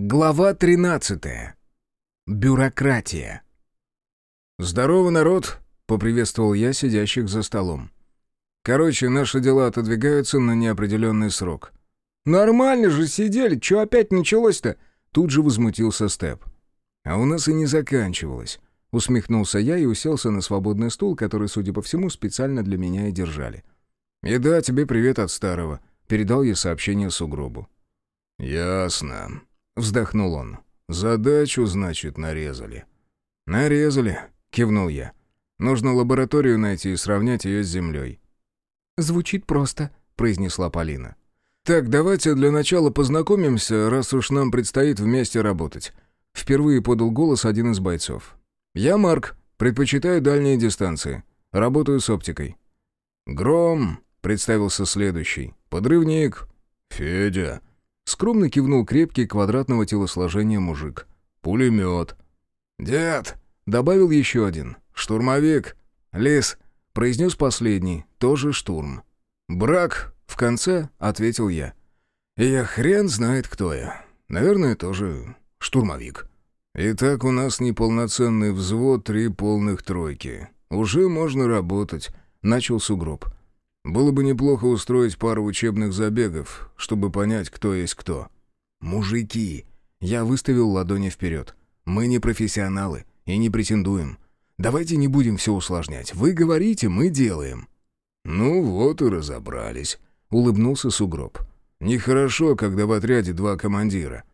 Глава 13. Бюрократия. «Здорово, народ!» — поприветствовал я сидящих за столом. «Короче, наши дела отодвигаются на неопределенный срок». «Нормально же сидели, что опять началось-то?» Тут же возмутился Степ. «А у нас и не заканчивалось», — усмехнулся я и уселся на свободный стул, который, судя по всему, специально для меня и держали. «И да, тебе привет от старого», — передал я сообщение сугробу. «Ясно», Вздохнул он. «Задачу, значит, нарезали». «Нарезали», — кивнул я. «Нужно лабораторию найти и сравнять ее с землей». «Звучит просто», — произнесла Полина. «Так, давайте для начала познакомимся, раз уж нам предстоит вместе работать». Впервые подал голос один из бойцов. «Я Марк, предпочитаю дальние дистанции. Работаю с оптикой». «Гром», — представился следующий. «Подрывник». «Федя», Скромно кивнул крепкий квадратного телосложения мужик. «Пулемет». «Дед!» — добавил еще один. «Штурмовик». «Лис», — произнес последний, тоже штурм. «Брак», — в конце ответил я. И я хрен знает, кто я. Наверное, тоже штурмовик. Итак, у нас неполноценный взвод, три полных тройки. Уже можно работать. Начал сугроб. Было бы неплохо устроить пару учебных забегов, чтобы понять, кто есть кто. «Мужики!» Я выставил ладони вперед. «Мы не профессионалы и не претендуем. Давайте не будем все усложнять. Вы говорите, мы делаем». «Ну вот и разобрались», — улыбнулся Сугроб. «Нехорошо, когда в отряде два командира».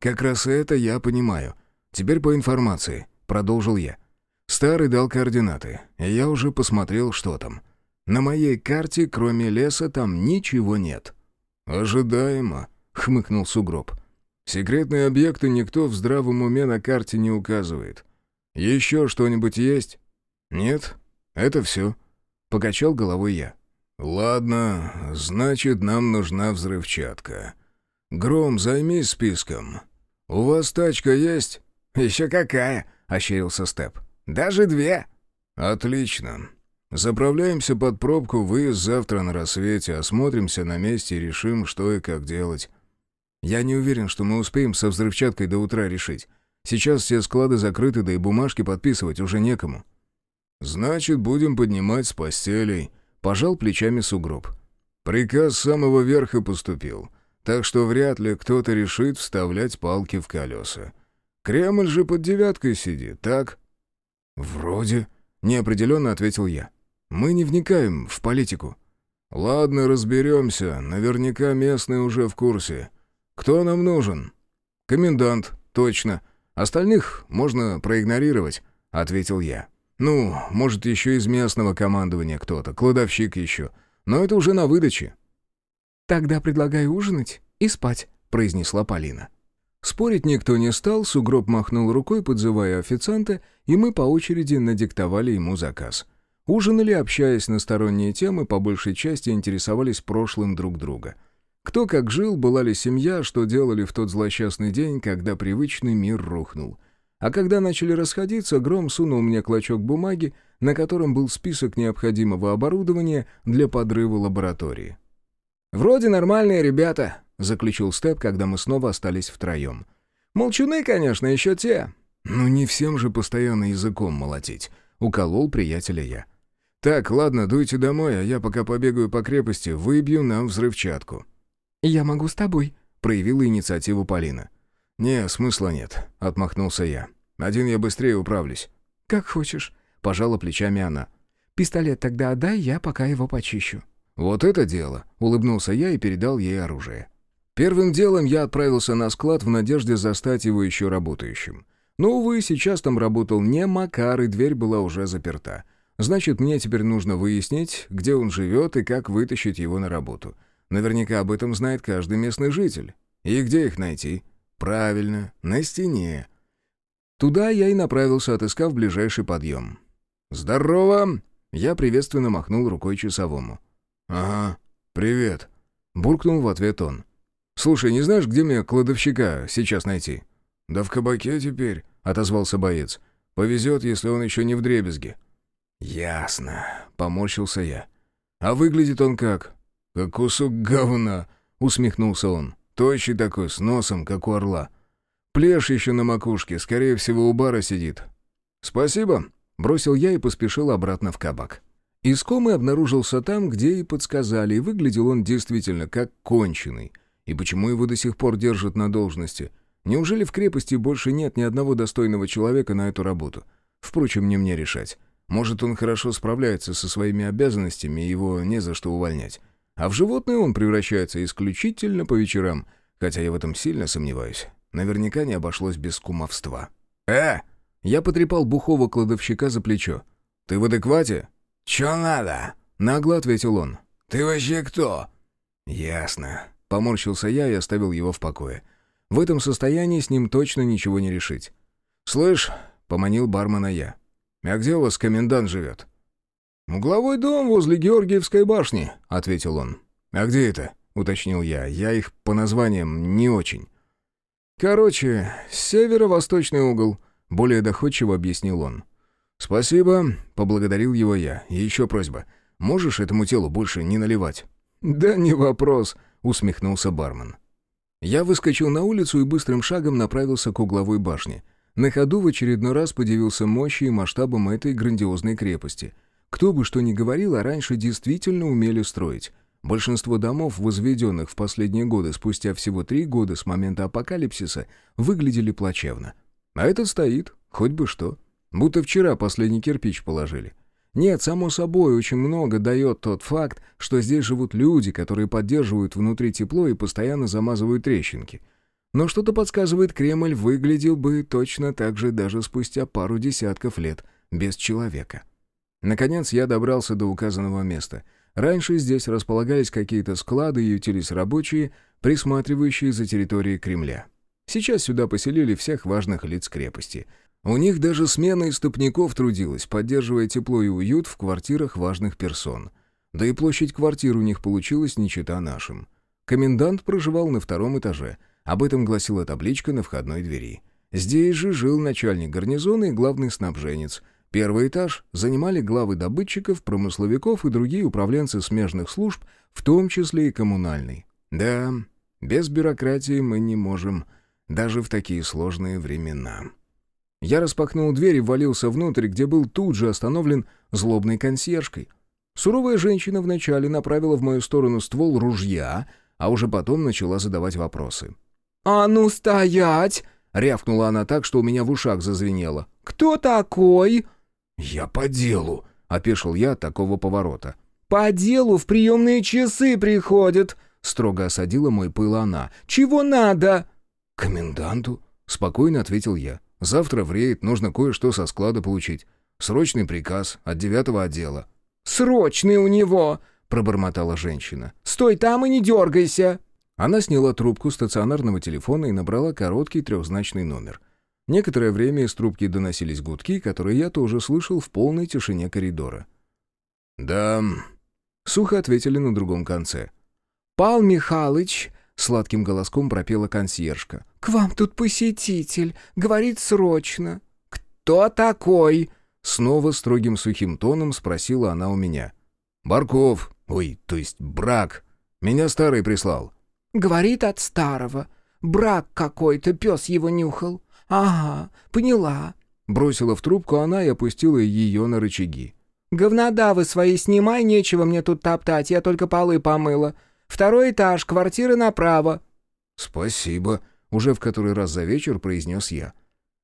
«Как раз это я понимаю. Теперь по информации», — продолжил я. Старый дал координаты, и я уже посмотрел, что там. На моей карте, кроме леса, там ничего нет». «Ожидаемо», — хмыкнул Сугроб. «Секретные объекты никто в здравом уме на карте не указывает. Еще что-нибудь есть?» «Нет, это все», — покачал головой я. «Ладно, значит, нам нужна взрывчатка. Гром, займись списком. У вас тачка есть?» «Еще какая!» — ощерился Степ. «Даже две!» «Отлично. Заправляемся под пробку, выезд завтра на рассвете, осмотримся на месте и решим, что и как делать. Я не уверен, что мы успеем со взрывчаткой до утра решить. Сейчас все склады закрыты, да и бумажки подписывать уже некому. Значит, будем поднимать с постелей. Пожал плечами сугроб. Приказ с самого верха поступил, так что вряд ли кто-то решит вставлять палки в колеса. Кремль же под девяткой сидит, так? Вроде, неопределенно ответил я. Мы не вникаем в политику». «Ладно, разберемся. Наверняка местные уже в курсе. Кто нам нужен?» «Комендант, точно. Остальных можно проигнорировать», — ответил я. «Ну, может, еще из местного командования кто-то, кладовщик еще. Но это уже на выдаче». «Тогда предлагаю ужинать и спать», — произнесла Полина. Спорить никто не стал, сугроб махнул рукой, подзывая официанта, и мы по очереди надиктовали ему заказ — Ужинали, общаясь на сторонние темы, по большей части интересовались прошлым друг друга. Кто как жил, была ли семья, что делали в тот злосчастный день, когда привычный мир рухнул. А когда начали расходиться, Гром сунул мне клочок бумаги, на котором был список необходимого оборудования для подрыва лаборатории. «Вроде нормальные ребята», — заключил Степ, когда мы снова остались втроем. «Молчуны, конечно, еще те». «Ну не всем же постоянно языком молотить», — уколол приятеля я. «Так, ладно, дуйте домой, а я пока побегаю по крепости, выбью нам взрывчатку». «Я могу с тобой», — проявила инициативу Полина. «Не, смысла нет», — отмахнулся я. «Один я быстрее управлюсь». «Как хочешь», — пожала плечами она. «Пистолет тогда отдай, я пока его почищу». «Вот это дело», — улыбнулся я и передал ей оружие. Первым делом я отправился на склад в надежде застать его еще работающим. Но, увы, сейчас там работал не Макар, и дверь была уже заперта. Значит, мне теперь нужно выяснить, где он живет и как вытащить его на работу. Наверняка об этом знает каждый местный житель. И где их найти? Правильно, на стене. Туда я и направился, отыскав ближайший подъем. «Здорово!» Я приветственно махнул рукой часовому. «Ага, привет», — буркнул в ответ он. «Слушай, не знаешь, где мне кладовщика сейчас найти?» «Да в кабаке теперь», — отозвался боец. «Повезет, если он еще не в дребезге». «Ясно», — поморщился я. «А выглядит он как?» «Как кусок говна», — усмехнулся он. «Тощий такой, с носом, как у орла». Плешь еще на макушке, скорее всего, у бара сидит». «Спасибо», — бросил я и поспешил обратно в кабак. Искомый обнаружился там, где и подсказали, и выглядел он действительно как конченый. И почему его до сих пор держат на должности? Неужели в крепости больше нет ни одного достойного человека на эту работу? Впрочем, не мне решать. Может, он хорошо справляется со своими обязанностями, его не за что увольнять. А в животное он превращается исключительно по вечерам, хотя я в этом сильно сомневаюсь. Наверняка не обошлось без кумовства. «Э!» Я потрепал бухого кладовщика за плечо. «Ты в адеквате?» «Чё надо?» — нагло ответил он. «Ты вообще кто?» «Ясно». Поморщился я и оставил его в покое. В этом состоянии с ним точно ничего не решить. «Слышь», — поманил бармена я, — «а где у вас комендант живет?» «Угловой дом возле Георгиевской башни», — ответил он. «А где это?» — уточнил я. «Я их по названиям не очень». «Короче, северо-восточный угол», — более доходчиво объяснил он. «Спасибо», — поблагодарил его я. «И еще просьба. Можешь этому телу больше не наливать?» «Да не вопрос», — усмехнулся бармен. Я выскочил на улицу и быстрым шагом направился к угловой башне. На ходу в очередной раз подивился мощи и масштабам этой грандиозной крепости. Кто бы что ни говорил, а раньше действительно умели строить. Большинство домов, возведенных в последние годы спустя всего три года с момента апокалипсиса, выглядели плачевно. А этот стоит, хоть бы что. Будто вчера последний кирпич положили. Нет, само собой, очень много дает тот факт, что здесь живут люди, которые поддерживают внутри тепло и постоянно замазывают трещинки. Но что-то подсказывает, Кремль выглядел бы точно так же даже спустя пару десятков лет, без человека. Наконец я добрался до указанного места. Раньше здесь располагались какие-то склады и ютились рабочие, присматривающие за территорией Кремля. Сейчас сюда поселили всех важных лиц крепости — у них даже смена истопников трудилась, поддерживая тепло и уют в квартирах важных персон. Да и площадь квартир у них получилась не чета нашим. Комендант проживал на втором этаже. Об этом гласила табличка на входной двери. Здесь же жил начальник гарнизона и главный снабженец. Первый этаж занимали главы добытчиков, промысловиков и другие управленцы смежных служб, в том числе и коммунальный. Да, без бюрократии мы не можем, даже в такие сложные времена. Я распахнул дверь и ввалился внутрь, где был тут же остановлен злобной консьержкой. Суровая женщина вначале направила в мою сторону ствол ружья, а уже потом начала задавать вопросы. «А ну стоять!» — рявкнула она так, что у меня в ушах зазвенело. «Кто такой?» «Я по делу», — опешил я от такого поворота. «По делу в приемные часы приходят», — строго осадила мой пыл она. «Чего надо?» «Коменданту», — спокойно ответил я. Завтра в рейд нужно кое-что со склада получить. Срочный приказ от девятого отдела». «Срочный у него!» — пробормотала женщина. «Стой там и не дергайся!» Она сняла трубку стационарного телефона и набрала короткий трехзначный номер. Некоторое время из трубки доносились гудки, которые я тоже слышал в полной тишине коридора. «Да...» — сухо ответили на другом конце. «Пал Михалыч — сладким голоском пропела консьержка. «К вам тут посетитель. Говорит срочно». «Кто такой?» Снова строгим сухим тоном спросила она у меня. «Барков. Ой, то есть брак. Меня старый прислал». «Говорит от старого. Брак какой-то, пес его нюхал. Ага, поняла». Бросила в трубку она и опустила ее на рычаги. «Говнодавы свои снимай, нечего мне тут топтать, я только полы помыла. Второй этаж, квартира направо». «Спасибо», — уже в который раз за вечер произнес я.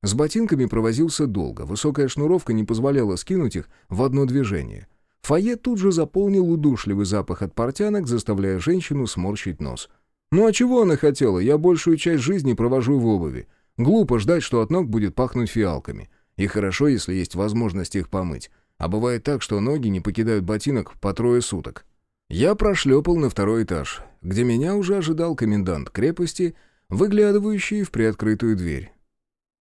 С ботинками провозился долго, высокая шнуровка не позволяла скинуть их в одно движение. Фойе тут же заполнил удушливый запах от портянок, заставляя женщину сморщить нос. «Ну а чего она хотела? Я большую часть жизни провожу в обуви. Глупо ждать, что от ног будет пахнуть фиалками. И хорошо, если есть возможность их помыть. А бывает так, что ноги не покидают ботинок по трое суток. Я прошлепал на второй этаж, где меня уже ожидал комендант крепости, выглядывающий в приоткрытую дверь.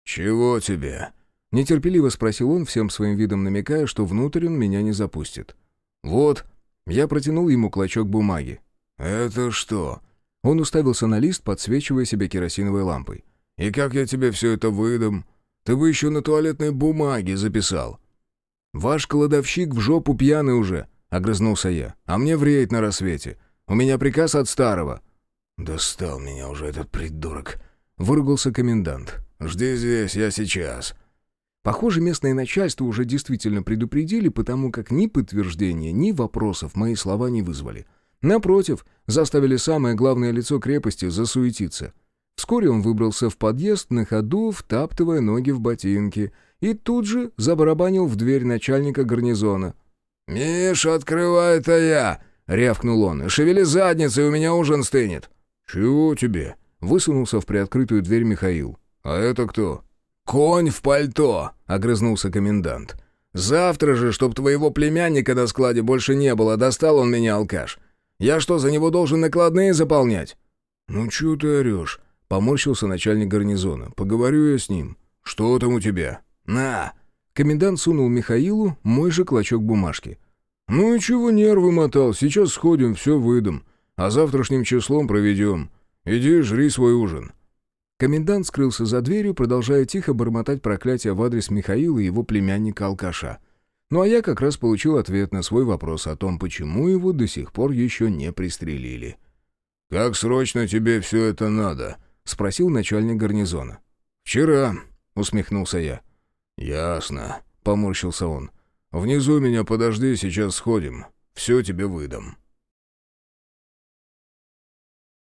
«Чего тебе?» — нетерпеливо спросил он, всем своим видом намекая, что внутрь он меня не запустит. «Вот». Я протянул ему клочок бумаги. «Это что?» Он уставился на лист, подсвечивая себе керосиновой лампой. «И как я тебе все это выдам? Ты бы еще на туалетной бумаге записал». «Ваш кладовщик в жопу пьяный уже», Огрызнулся я. «А мне вреет на рассвете. У меня приказ от старого». «Достал меня уже этот придурок». — выругался комендант. «Жди здесь, я сейчас». Похоже, местное начальство уже действительно предупредили, потому как ни подтверждения, ни вопросов мои слова не вызвали. Напротив, заставили самое главное лицо крепости засуетиться. Вскоре он выбрался в подъезд, на ходу втаптывая ноги в ботинки, и тут же забарабанил в дверь начальника гарнизона. «Миш, открывай это я!» — рявкнул он. «Шевели задницей, у меня ужин стынет». «Чего тебе?» — высунулся в приоткрытую дверь Михаил. «А это кто?» «Конь в пальто!» — огрызнулся комендант. «Завтра же, чтоб твоего племянника на складе больше не было, достал он меня, алкаш. Я что, за него должен накладные заполнять?» «Ну чё ты орёшь?» — поморщился начальник гарнизона. «Поговорю я с ним. Что там у тебя?» «На!» Комендант сунул Михаилу мой же клочок бумажки. «Ну и чего нервы мотал? Сейчас сходим, все выдам. А завтрашним числом проведем. Иди, жри свой ужин». Комендант скрылся за дверью, продолжая тихо бормотать проклятие в адрес Михаила и его племянника-алкаша. Ну а я как раз получил ответ на свой вопрос о том, почему его до сих пор еще не пристрелили. «Как срочно тебе все это надо?» — спросил начальник гарнизона. «Вчера», — усмехнулся я. «Ясно», — поморщился он. «Внизу меня подожди, сейчас сходим. Все тебе выдам».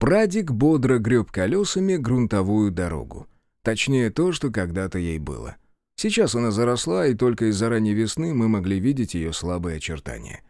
Прадик бодро греб колесами грунтовую дорогу. Точнее, то, что когда-то ей было. Сейчас она заросла, и только из-за ранней весны мы могли видеть ее слабые очертания.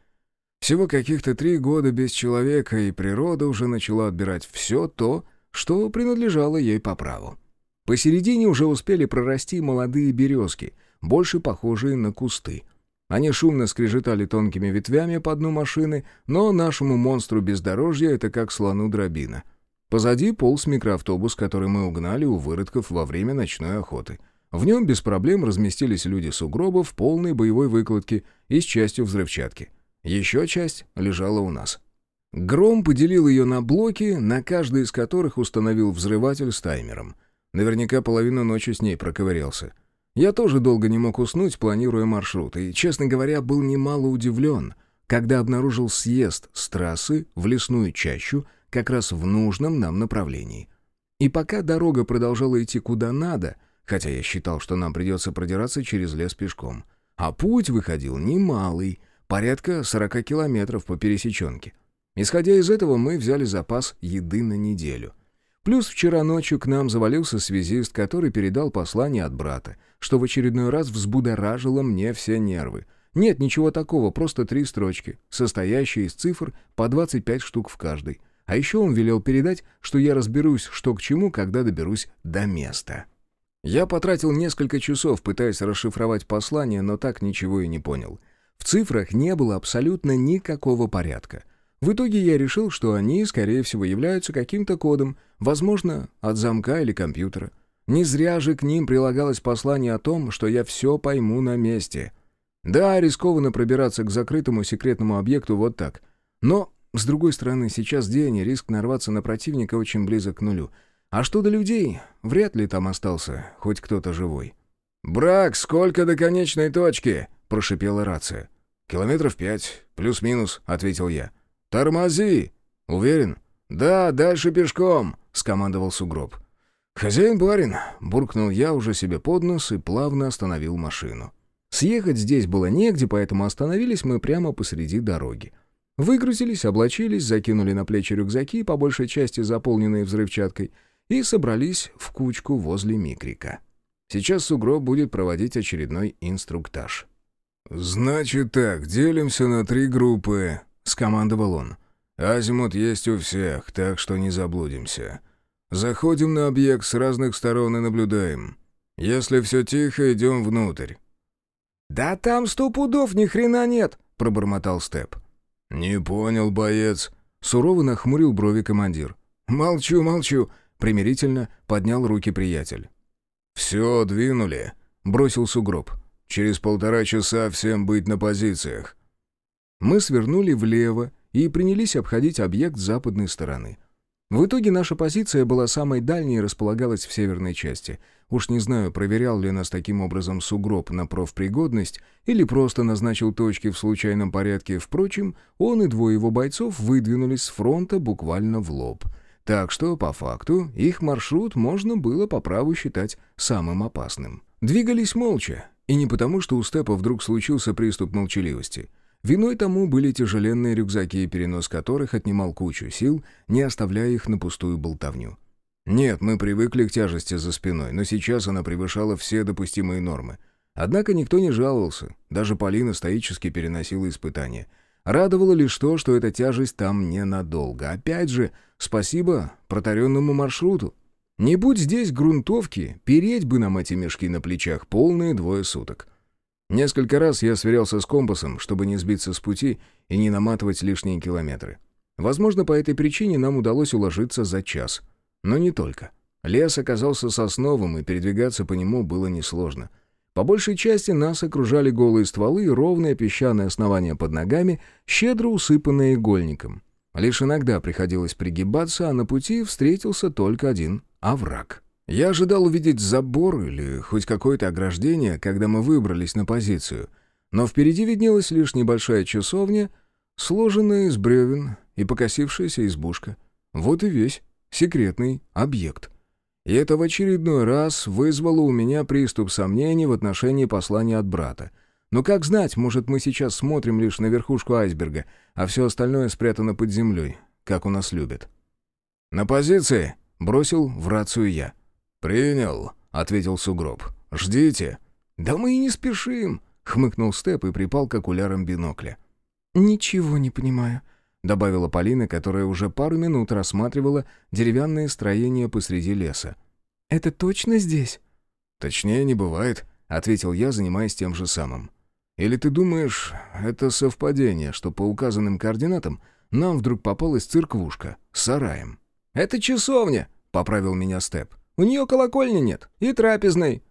Всего каких-то три года без человека, и природа уже начала отбирать все то, что принадлежало ей по праву. Посередине уже успели прорасти молодые березки, больше похожие на кусты. Они шумно скрежетали тонкими ветвями по дну машины, но нашему монстру бездорожья это как слону дробина. Позади полз микроавтобус, который мы угнали у выродков во время ночной охоты. В нем без проблем разместились люди сугробов в полной боевой выкладке и с частью взрывчатки. Еще часть лежала у нас. Гром поделил ее на блоки, на каждый из которых установил взрыватель с таймером. Наверняка половину ночи с ней проковырялся. Я тоже долго не мог уснуть, планируя маршрут, и, честно говоря, был немало удивлен, когда обнаружил съезд с трассы в лесную чащу как раз в нужном нам направлении. И пока дорога продолжала идти куда надо, хотя я считал, что нам придется продираться через лес пешком, а путь выходил немалый, порядка 40 километров по пересеченке. Исходя из этого, мы взяли запас еды на неделю — Плюс вчера ночью к нам завалился связист, который передал послание от брата, что в очередной раз взбудоражило мне все нервы. Нет ничего такого, просто три строчки, состоящие из цифр по 25 штук в каждой. А еще он велел передать, что я разберусь, что к чему, когда доберусь до места. Я потратил несколько часов, пытаясь расшифровать послание, но так ничего и не понял. В цифрах не было абсолютно никакого порядка — в итоге я решил, что они, скорее всего, являются каким-то кодом, возможно, от замка или компьютера. Не зря же к ним прилагалось послание о том, что я все пойму на месте. Да, рискованно пробираться к закрытому секретному объекту вот так. Но, с другой стороны, сейчас день, и риск нарваться на противника очень близок к нулю. А что до людей? Вряд ли там остался хоть кто-то живой. «Брак, сколько до конечной точки?» — прошипела рация. «Километров пять, плюс-минус», — ответил я. «Тормози!» «Уверен?» «Да, дальше пешком», — скомандовал сугроб. «Хозяин-барин», — буркнул я уже себе под нос и плавно остановил машину. Съехать здесь было негде, поэтому остановились мы прямо посреди дороги. Выгрузились, облачились, закинули на плечи рюкзаки, по большей части заполненные взрывчаткой, и собрались в кучку возле микрика. Сейчас сугроб будет проводить очередной инструктаж. «Значит так, делимся на три группы», — скомандовал он. «Азимут есть у всех, так что не заблудимся. Заходим на объект с разных сторон и наблюдаем. Если все тихо, идем внутрь». «Да там сто пудов ни хрена нет», — пробормотал Степ. «Не понял, боец», — сурово нахмурил брови командир. «Молчу, молчу», — примирительно поднял руки приятель. «Все, двинули», — бросил сугроб. «Через полтора часа всем быть на позициях. Мы свернули влево и принялись обходить объект с западной стороны. В итоге наша позиция была самой дальней и располагалась в северной части. Уж не знаю, проверял ли нас таким образом сугроб на профпригодность или просто назначил точки в случайном порядке. Впрочем, он и двое его бойцов выдвинулись с фронта буквально в лоб. Так что, по факту, их маршрут можно было по праву считать самым опасным. Двигались молча, и не потому, что у Степа вдруг случился приступ молчаливости. Виной тому были тяжеленные рюкзаки, перенос которых отнимал кучу сил, не оставляя их на пустую болтовню. Нет, мы привыкли к тяжести за спиной, но сейчас она превышала все допустимые нормы. Однако никто не жаловался, даже Полина стоически переносила испытания — Радовало лишь то, что эта тяжесть там ненадолго. Опять же, спасибо протаренному маршруту. Не будь здесь грунтовки, переть бы нам эти мешки на плечах полные двое суток. Несколько раз я сверялся с компасом, чтобы не сбиться с пути и не наматывать лишние километры. Возможно, по этой причине нам удалось уложиться за час. Но не только. Лес оказался сосновым, и передвигаться по нему было несложно — по большей части нас окружали голые стволы и ровное песчаное основание под ногами, щедро усыпанное игольником. Лишь иногда приходилось пригибаться, а на пути встретился только один овраг. Я ожидал увидеть забор или хоть какое-то ограждение, когда мы выбрались на позицию, но впереди виднелась лишь небольшая часовня, сложенная из бревен и покосившаяся избушка. Вот и весь секретный объект — и это в очередной раз вызвало у меня приступ сомнений в отношении послания от брата. Но как знать, может, мы сейчас смотрим лишь на верхушку айсберга, а все остальное спрятано под землей, как у нас любят. «На позиции!» — бросил в рацию я. «Принял», — ответил сугроб. «Ждите». «Да мы и не спешим», — хмыкнул Степ и припал к окулярам бинокля. «Ничего не понимаю», добавила Полина, которая уже пару минут рассматривала деревянные строения посреди леса. «Это точно здесь?» «Точнее не бывает», — ответил я, занимаясь тем же самым. «Или ты думаешь, это совпадение, что по указанным координатам нам вдруг попалась церквушка с сараем?» «Это часовня», — поправил меня Степ. «У нее колокольни нет и трапезной».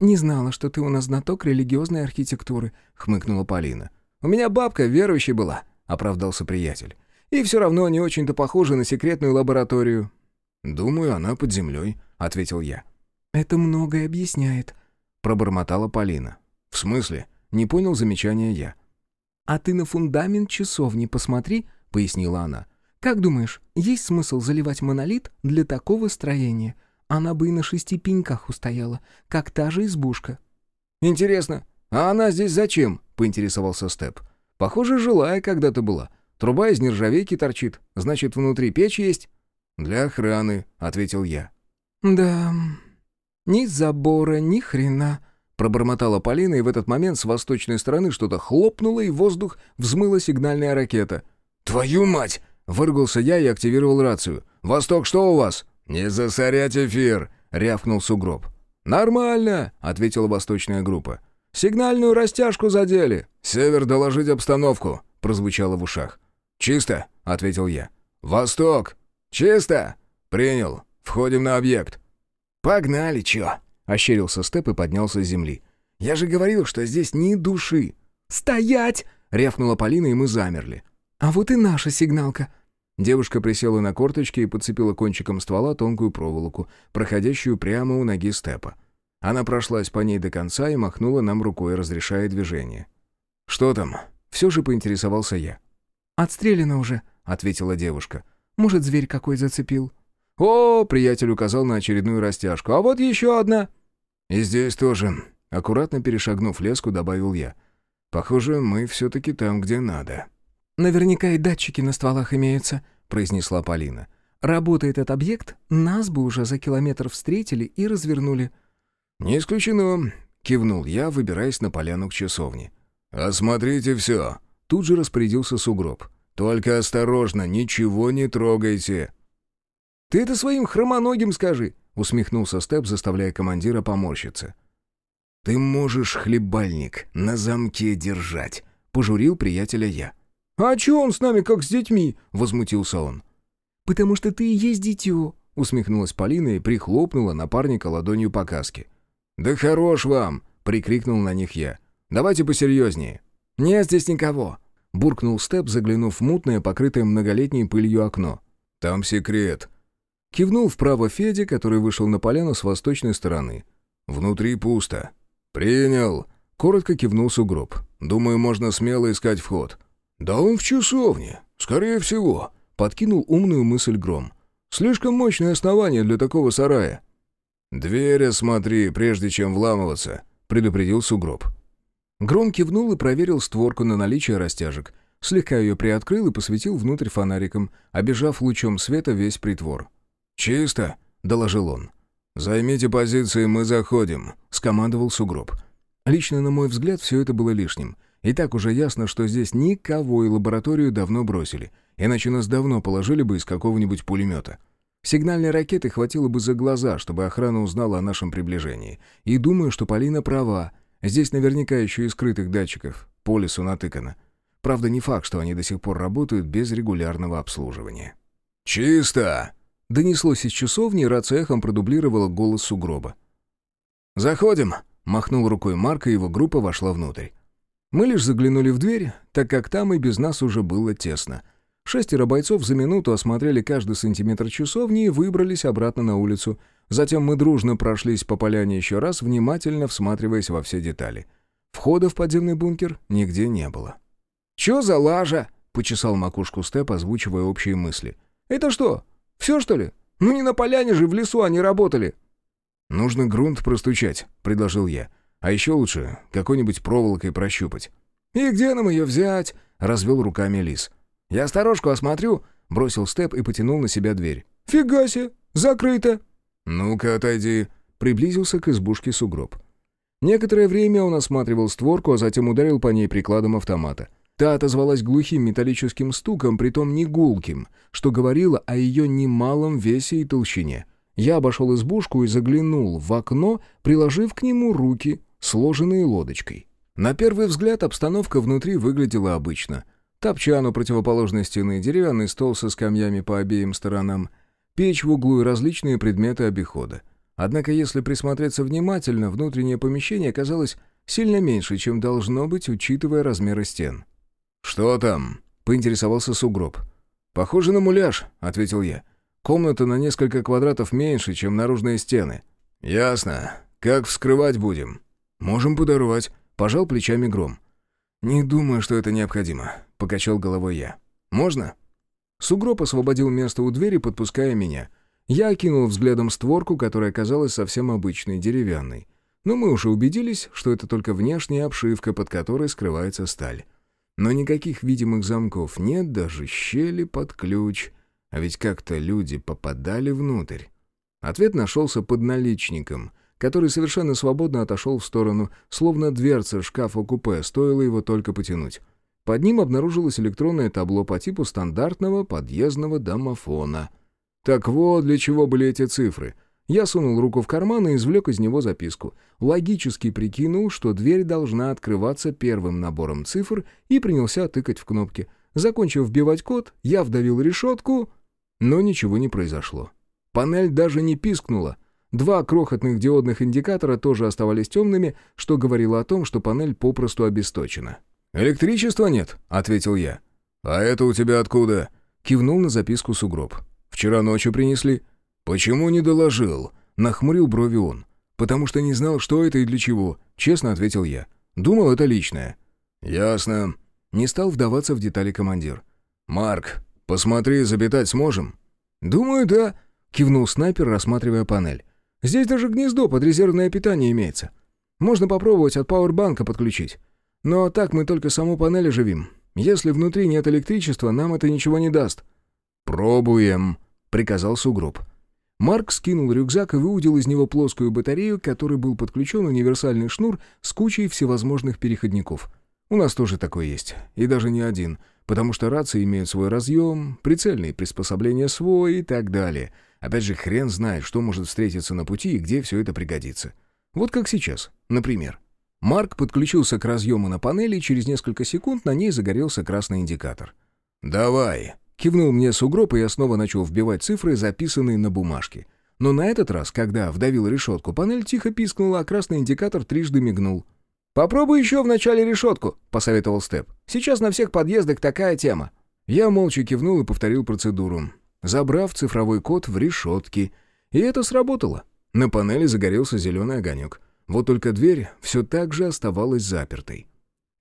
«Не знала, что ты у нас знаток религиозной архитектуры», — хмыкнула Полина. «У меня бабка верующей была», — оправдался приятель. «И все равно не очень-то похоже на секретную лабораторию». «Думаю, она под землей», — ответил я. «Это многое объясняет», — пробормотала Полина. «В смысле?» — не понял замечания я. «А ты на фундамент часовни посмотри», — пояснила она. «Как думаешь, есть смысл заливать монолит для такого строения? Она бы и на шести пеньках устояла, как та же избушка». «Интересно, а она здесь зачем?» — поинтересовался Степ. Похоже, жилая когда-то была. Труба из нержавейки торчит, значит, внутри печь есть». «Для охраны», — ответил я. «Да, ни забора, ни хрена», — пробормотала Полина, и в этот момент с восточной стороны что-то хлопнуло, и в воздух взмыла сигнальная ракета. «Твою мать!» — выругался я и активировал рацию. «Восток, что у вас?» «Не засорять эфир!» — рявкнул сугроб. «Нормально!» — ответила восточная группа. «Сигнальную растяжку задели!» «Север, доложить обстановку!» — прозвучало в ушах. «Чисто!» — ответил я. «Восток! Чисто!» «Принял. Входим на объект». «Погнали, чё?» — ощерился Степ и поднялся с земли. «Я же говорил, что здесь ни души!» «Стоять!» — рявкнула Полина, и мы замерли. «А вот и наша сигналка!» Девушка присела на корточки и подцепила кончиком ствола тонкую проволоку, проходящую прямо у ноги Степа. Она прошлась по ней до конца и махнула нам рукой, разрешая движение. «Что там?» — все же поинтересовался я. «Отстреляно уже», — ответила девушка. «Может, зверь какой зацепил?» «О!» — приятель указал на очередную растяжку. «А вот еще одна!» «И здесь тоже», — аккуратно перешагнув леску, добавил я. «Похоже, мы все-таки там, где надо». «Наверняка и датчики на стволах имеются», — произнесла Полина. «Работает этот объект, нас бы уже за километр встретили и развернули». «Не исключено», — кивнул я, выбираясь на поляну к часовне. «Осмотрите все», — тут же распорядился сугроб. «Только осторожно, ничего не трогайте». «Ты это своим хромоногим скажи», — усмехнулся Степ, заставляя командира поморщиться. «Ты можешь хлебальник на замке держать», — пожурил приятеля я. «А чё он с нами, как с детьми?» — возмутился он. «Потому что ты и есть дитё», — усмехнулась Полина и прихлопнула напарника ладонью по каске. «Да хорош вам!» — прикрикнул на них я. «Давайте посерьезнее». «Нет здесь никого!» — буркнул Степ, заглянув в мутное, покрытое многолетней пылью окно. «Там секрет». Кивнул вправо Феде, который вышел на поляну с восточной стороны. «Внутри пусто». «Принял!» — коротко кивнул сугроб. «Думаю, можно смело искать вход». «Да он в часовне, скорее всего», — подкинул умную мысль Гром. Слишком мощное основание для такого сарая». «Дверь осмотри, прежде чем вламываться», — предупредил сугроб. Гром кивнул и проверил створку на наличие растяжек. Слегка ее приоткрыл и посветил внутрь фонариком, обежав лучом света весь притвор. «Чисто», — доложил он. «Займите позиции, мы заходим», — скомандовал сугроб. Лично, на мой взгляд, все это было лишним. И так уже ясно, что здесь никого и лабораторию давно бросили, иначе нас давно положили бы из какого-нибудь пулемета. Сигнальной ракеты хватило бы за глаза, чтобы охрана узнала о нашем приближении. И думаю, что Полина права — Здесь наверняка еще и скрытых датчиков по лесу натыкано. Правда, не факт, что они до сих пор работают без регулярного обслуживания. «Чисто!» — донеслось из часовни, и рация эхом продублировала голос сугроба. «Заходим!» — махнул рукой Марк, и его группа вошла внутрь. Мы лишь заглянули в дверь, так как там и без нас уже было тесно. Шестеро бойцов за минуту осмотрели каждый сантиметр часовни и выбрались обратно на улицу. Затем мы дружно прошлись по поляне еще раз, внимательно всматриваясь во все детали. Входа в подземный бункер нигде не было. «Чё за лажа?» — почесал макушку Степ, озвучивая общие мысли. «Это что, все что ли? Ну не на поляне же, в лесу они работали». «Нужно грунт простучать», — предложил я. «А еще лучше какой-нибудь проволокой прощупать». «И где нам ее взять?» — развел руками лис. «Я сторожку осмотрю», — бросил Степ и потянул на себя дверь. «Фига себе! Закрыто!» «Ну-ка, отойди», — приблизился к избушке сугроб. Некоторое время он осматривал створку, а затем ударил по ней прикладом автомата. Та отозвалась глухим металлическим стуком, притом не гулким, что говорило о ее немалом весе и толщине. Я обошел избушку и заглянул в окно, приложив к нему руки, сложенные лодочкой. На первый взгляд обстановка внутри выглядела обычно. Топчан у противоположной стены, деревянный стол со скамьями по обеим сторонам, печь в углу и различные предметы обихода. Однако, если присмотреться внимательно, внутреннее помещение казалось сильно меньше, чем должно быть, учитывая размеры стен. «Что там?» — поинтересовался сугроб. «Похоже на муляж», — ответил я. «Комната на несколько квадратов меньше, чем наружные стены». «Ясно. Как вскрывать будем?» «Можем подорвать», — пожал плечами Гром. «Не думаю, что это необходимо», — покачал головой я. «Можно?» Сугроб освободил место у двери, подпуская меня. Я окинул взглядом створку, которая казалась совсем обычной, деревянной. Но мы уже убедились, что это только внешняя обшивка, под которой скрывается сталь. Но никаких видимых замков нет, даже щели под ключ. А ведь как-то люди попадали внутрь. Ответ нашелся под наличником — который совершенно свободно отошел в сторону, словно дверца шкафа-купе, стоило его только потянуть. Под ним обнаружилось электронное табло по типу стандартного подъездного домофона. Так вот, для чего были эти цифры. Я сунул руку в карман и извлек из него записку. Логически прикинул, что дверь должна открываться первым набором цифр и принялся тыкать в кнопки. Закончив вбивать код, я вдавил решетку, но ничего не произошло. Панель даже не пискнула. Два крохотных диодных индикатора тоже оставались темными, что говорило о том, что панель попросту обесточена. «Электричества нет», — ответил я. «А это у тебя откуда?» — кивнул на записку сугроб. «Вчера ночью принесли». «Почему не доложил?» — нахмурил брови он. «Потому что не знал, что это и для чего», — честно ответил я. «Думал, это личное». «Ясно». Не стал вдаваться в детали командир. «Марк, посмотри, запитать сможем?» «Думаю, да», — кивнул снайпер, рассматривая панель. Здесь даже гнездо под резервное питание имеется. Можно попробовать от пауэрбанка подключить. Но так мы только саму панель оживим. Если внутри нет электричества, нам это ничего не даст». «Пробуем», — приказал сугроб. Марк скинул рюкзак и выудил из него плоскую батарею, к которой был подключен универсальный шнур с кучей всевозможных переходников. У нас тоже такой есть, и даже не один, потому что рации имеют свой разъем, прицельные приспособления свой и так далее — Опять же, хрен знает, что может встретиться на пути и где все это пригодится. Вот как сейчас, например. Марк подключился к разъему на панели, и через несколько секунд на ней загорелся красный индикатор. «Давай!» — кивнул мне сугроб, и я снова начал вбивать цифры, записанные на бумажке. Но на этот раз, когда вдавил решетку, панель тихо пискнула, а красный индикатор трижды мигнул. «Попробуй еще в начале решетку», — посоветовал Степ. «Сейчас на всех подъездах такая тема». Я молча кивнул и повторил процедуру забрав цифровой код в решетки. И это сработало. На панели загорелся зеленый огонек. Вот только дверь все так же оставалась запертой.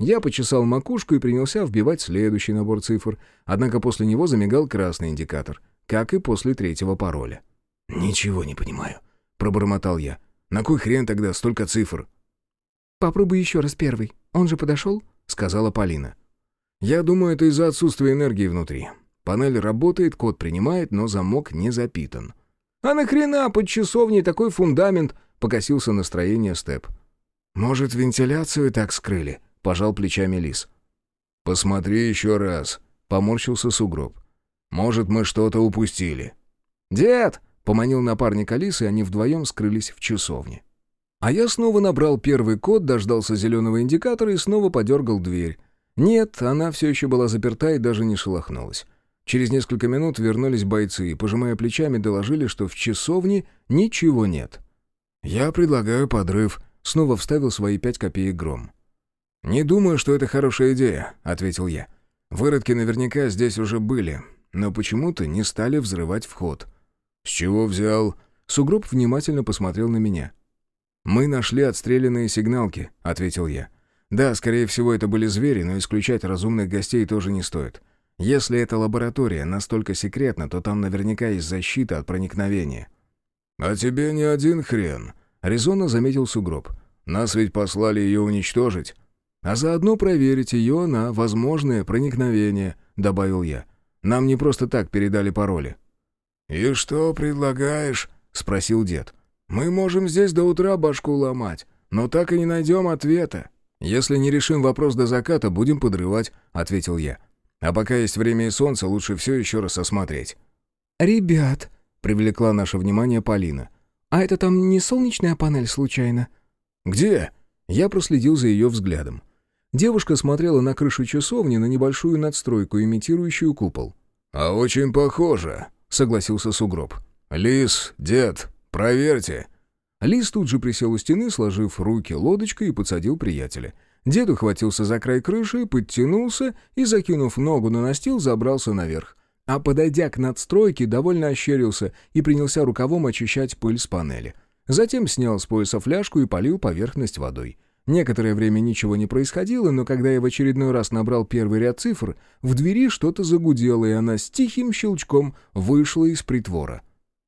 Я почесал макушку и принялся вбивать следующий набор цифр, однако после него замигал красный индикатор. как и после третьего пароля. «Ничего не понимаю», — пробормотал я. «На кой хрен тогда столько цифр?» «Попробуй еще раз первый. Он же подошел?» — сказала Полина. «Я думаю, это из-за отсутствия энергии внутри. Панель работает, код принимает, но замок не запитан». «А нахрена под часовней такой фундамент?» — покосился настроение Степ. «Может, вентиляцию так скрыли?» — пожал плечами Лис. «Посмотри еще раз», — поморщился сугроб. «Может, мы что-то упустили». «Дед!» — поманил напарник Алисы, и они вдвоем скрылись в часовне. А я снова набрал первый код, дождался зеленого индикатора и снова подергал дверь. Нет, она все еще была заперта и даже не шелохнулась. Через несколько минут вернулись бойцы и, пожимая плечами, доложили, что в часовне ничего нет. «Я предлагаю подрыв», — снова вставил свои пять копеек гром. «Не думаю, что это хорошая идея», — ответил я. «Выродки наверняка здесь уже были, но почему-то не стали взрывать вход». «С чего взял?» Сугроб внимательно посмотрел на меня. «Мы нашли отстрелянные сигналки», — ответил я. «Да, скорее всего, это были звери, но исключать разумных гостей тоже не стоит. Если эта лаборатория настолько секретна, то там наверняка есть защита от проникновения». «А тебе не один хрен», — резонно заметил Сугроб. «Нас ведь послали ее уничтожить». «А заодно проверить ее на возможное проникновение», — добавил я. «Нам не просто так передали пароли». «И что предлагаешь?» — спросил дед. «Мы можем здесь до утра башку ломать, но так и не найдем ответа». «Если не решим вопрос до заката, будем подрывать», — ответил я. А пока есть время и солнце, лучше все еще раз осмотреть». «Ребят», — привлекла наше внимание Полина, «а это там не солнечная панель случайно?» «Где?» Я проследил за ее взглядом. Девушка смотрела на крышу часовни на небольшую надстройку, имитирующую купол. «А очень похоже», — согласился Сугроб. «Лис, дед, проверьте». Лис тут же присел у стены, сложив руки лодочкой и подсадил приятеля — Дед ухватился за край крыши, подтянулся и, закинув ногу на настил, забрался наверх. А подойдя к надстройке, довольно ощерился и принялся рукавом очищать пыль с панели. Затем снял с пояса фляжку и полил поверхность водой. Некоторое время ничего не происходило, но когда я в очередной раз набрал первый ряд цифр, в двери что-то загудело, и она с тихим щелчком вышла из притвора.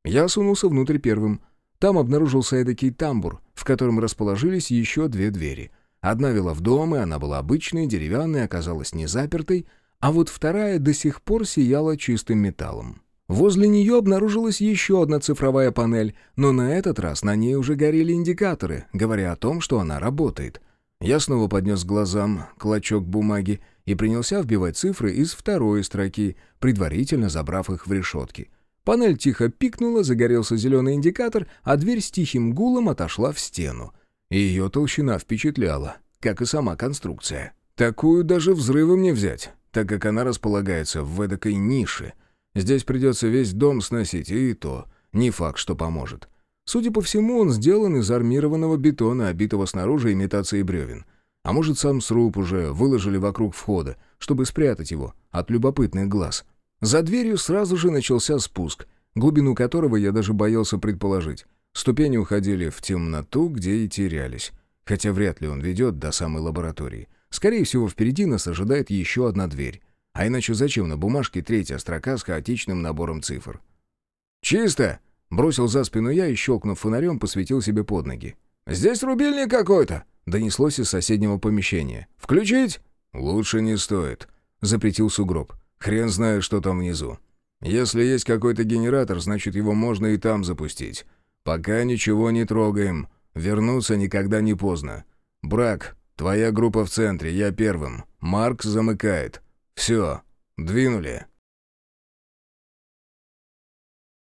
Я сунулся внутрь первым. Там обнаружился эдакий тамбур, в котором расположились еще две двери — Одна вела в дом, и она была обычной, деревянной, оказалась не запертой, а вот вторая до сих пор сияла чистым металлом. Возле нее обнаружилась еще одна цифровая панель, но на этот раз на ней уже горели индикаторы, говоря о том, что она работает. Я снова поднес глазам клочок бумаги и принялся вбивать цифры из второй строки, предварительно забрав их в решетки. Панель тихо пикнула, загорелся зеленый индикатор, а дверь с тихим гулом отошла в стену. Ее толщина впечатляла, как и сама конструкция. Такую даже взрывом не взять, так как она располагается в эдакой нише. Здесь придется весь дом сносить, и то не факт, что поможет. Судя по всему, он сделан из армированного бетона, обитого снаружи имитацией бревен. А может, сам сруб уже выложили вокруг входа, чтобы спрятать его от любопытных глаз. За дверью сразу же начался спуск, глубину которого я даже боялся предположить. Ступени уходили в темноту, где и терялись. Хотя вряд ли он ведет до самой лаборатории. Скорее всего, впереди нас ожидает еще одна дверь. А иначе зачем на бумажке третья строка с хаотичным набором цифр? «Чисто!» — бросил за спину я и, щелкнув фонарем, посветил себе под ноги. «Здесь рубильник какой-то!» — донеслось из соседнего помещения. «Включить?» «Лучше не стоит», — запретил сугроб. «Хрен знает, что там внизу. Если есть какой-то генератор, значит, его можно и там запустить. «Пока ничего не трогаем. Вернуться никогда не поздно. Брак, твоя группа в центре, я первым. Марк замыкает. Все, двинули».